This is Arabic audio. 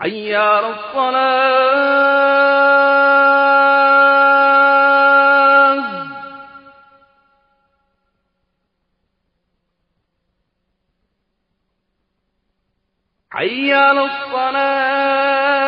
على الصلاة. على الصلاة.